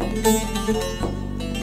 Müzik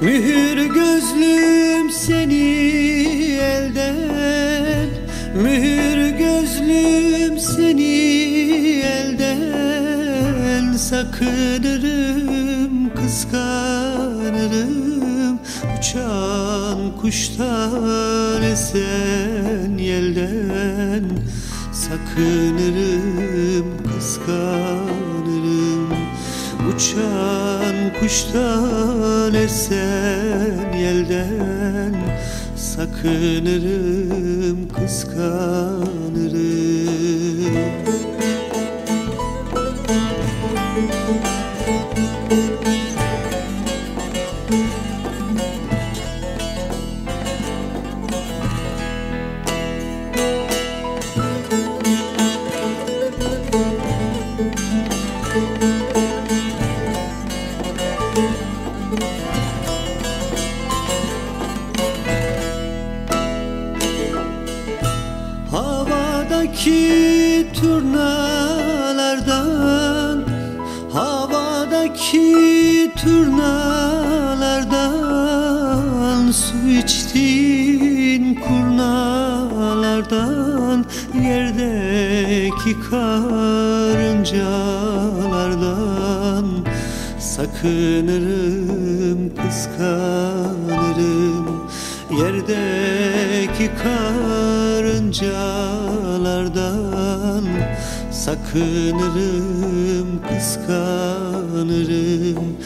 Mühür gözlüm seni elden Mühür gözlüm seni elden. Sakınırım, kıskanırım Uçan kuştan esen yelden Sakınırım, kıskanırım. Uçan kuştan esen yelden Sakınırım, kıskanırım Havadaki turnalardan Havadaki turnalardan Su içtin kurnalardan Yerdeki karıncalardan Sakınırım, kıskanırım Yerdeki karıncalardan Sakınırım, kıskanırım.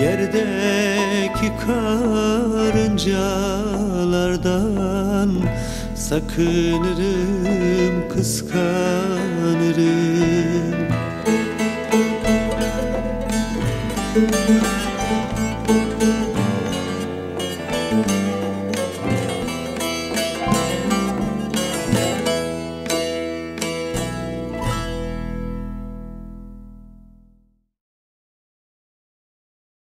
Yerdeki karıncalardan Sakınırım, kıskanırım